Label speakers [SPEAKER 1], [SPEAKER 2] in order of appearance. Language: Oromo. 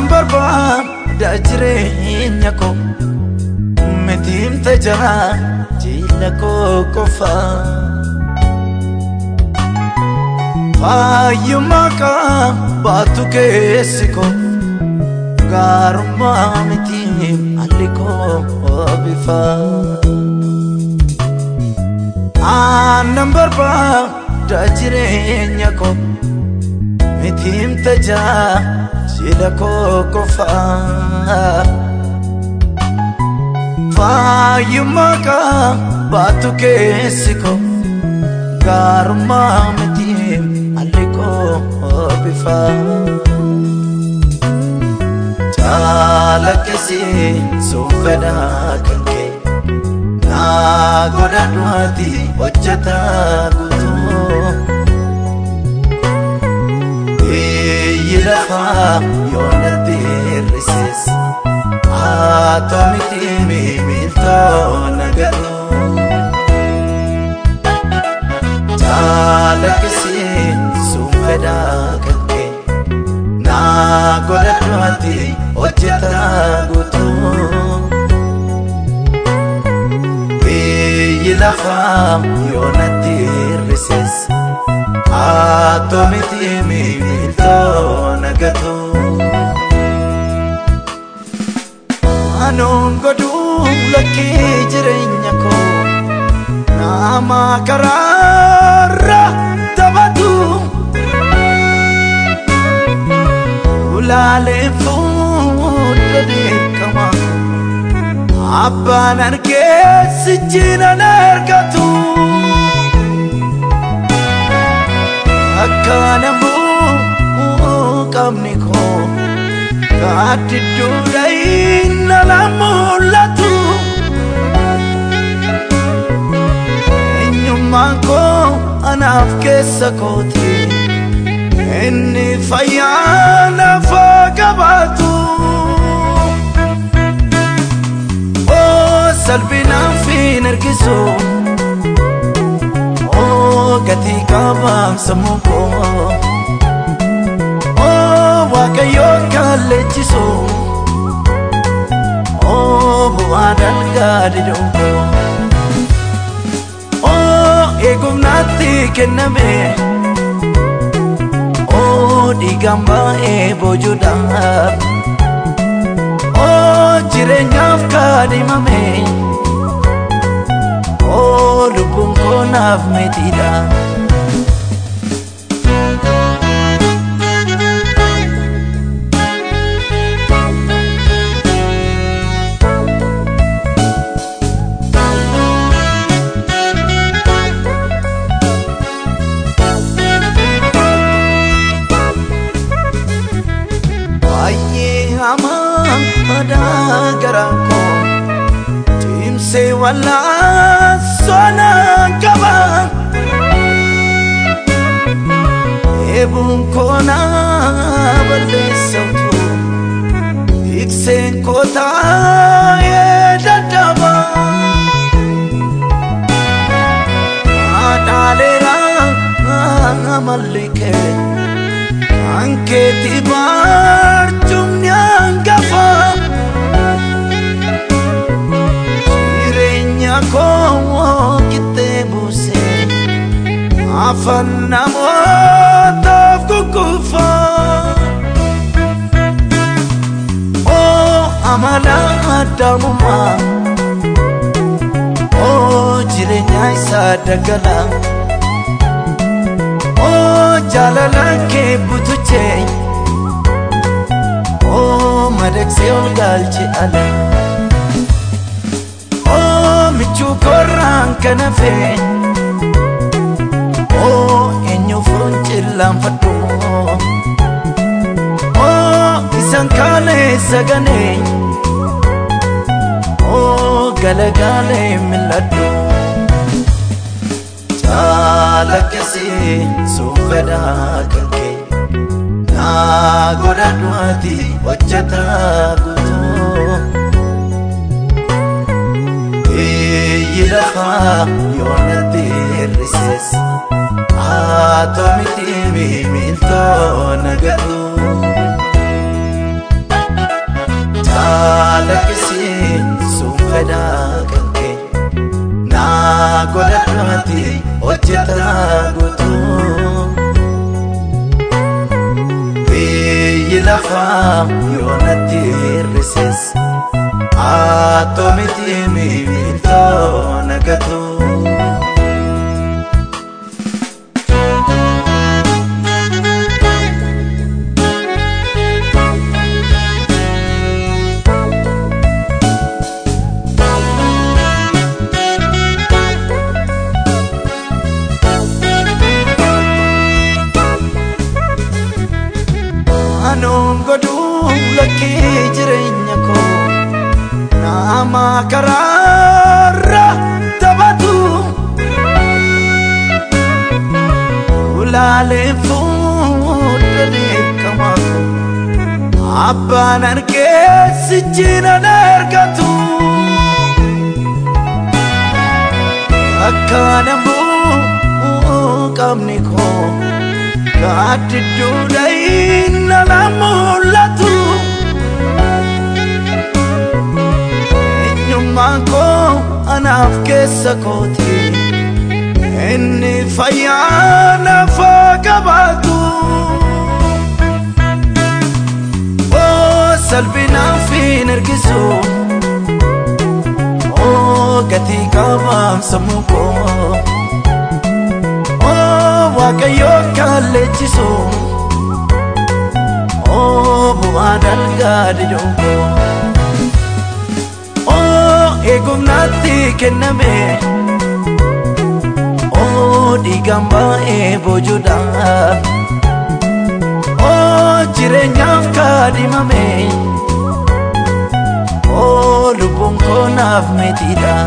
[SPEAKER 1] Isaan barbaadaa jireenya koo Mitiimta jala jila koo qofa. Fayyummaa kan baatu keessi koo Gaarummaa miti haalli koo bifa. Aannan barbaadaa jireenya koo. mitiim tajaa jila koo qofaa. Fayyummaa kaa baatu keessi koo gaarummaa mitiim haalli koo bifaa. Jaalakkisii suufadhaa kan kee naa godha godhadhumaati hojjetaa guutuu. Laata miti miiltoon agaruu Jaalakisiin sun fedhaa kan kee Naa godhadhu ati hojjetaa guutuu Biyyi lafaa yoo natti haa Haatoo miti miiltoon agaruu non godhuun laki jireenya koo nama karaarra tabatu ulaaleen fuudha deekama abbaan argeessichi nan argatu akka namuu qabne koo. Ati duudha inna la mul'atu. Eenyummaan koo anaaf keessa kooti. Inni fayyaa nafa qabaatu. Salbinaaf hin ergisu. Gatii qabaam sammuu koo. O oo eegumnaatti kenname oo dhiigaan baay'ee boojuudha oo jireenyaaf O oo naaf koonaaf meetiidha. rakkoo ciimsee wallaa sonaa qaba eebuun koonaa balleessautu ikseen kootaa afan namootaaf kukkufa. Oo oh, amala addaamumaa oo oh, jireenya isaa daggala. Oo oh, Jalala kee butuchee oo madaksee ol gaalche ala. Oo michuu korraan kana fee. irlaanfadhu oo isaan kaalee sagalee oo galagaalee mil'adhu caalakkisii suufadhaa kankee naa godhadhu ati hojjataa guutuu. Yilafaa yoona keessa Aatoomiti miiltoo nagatu Taalakkisiin sun fedhaa kan kee Naa godhadhaati hojjetaa guutuu Biyyi yoona yoonatti hir'ises Aatoomiti miiltoo nagatu Naannoon godhuu lakkee jireenya koo nama karaarra taphatu. Ulaalee fuudhee beekamaa koo abbaan argee sijjiina na ergatu. Akka namuu qabni ko kaatti duudha inna la mul'atu eenyummaan koo anaaf keessa kooti inni fayyaa nafaa qabaatu salphinaaf hin ergisu gatii qabaam sammuu koo. waaqayyoo kaallechisu oo oh, bu'aa dalgaa oh, didongo oo eegumnaatti kenname oo oh, dhiigaan baay'ee boojuudha oo jireenyaaf kaadhimame oo lubbuun koonaaf metiidha.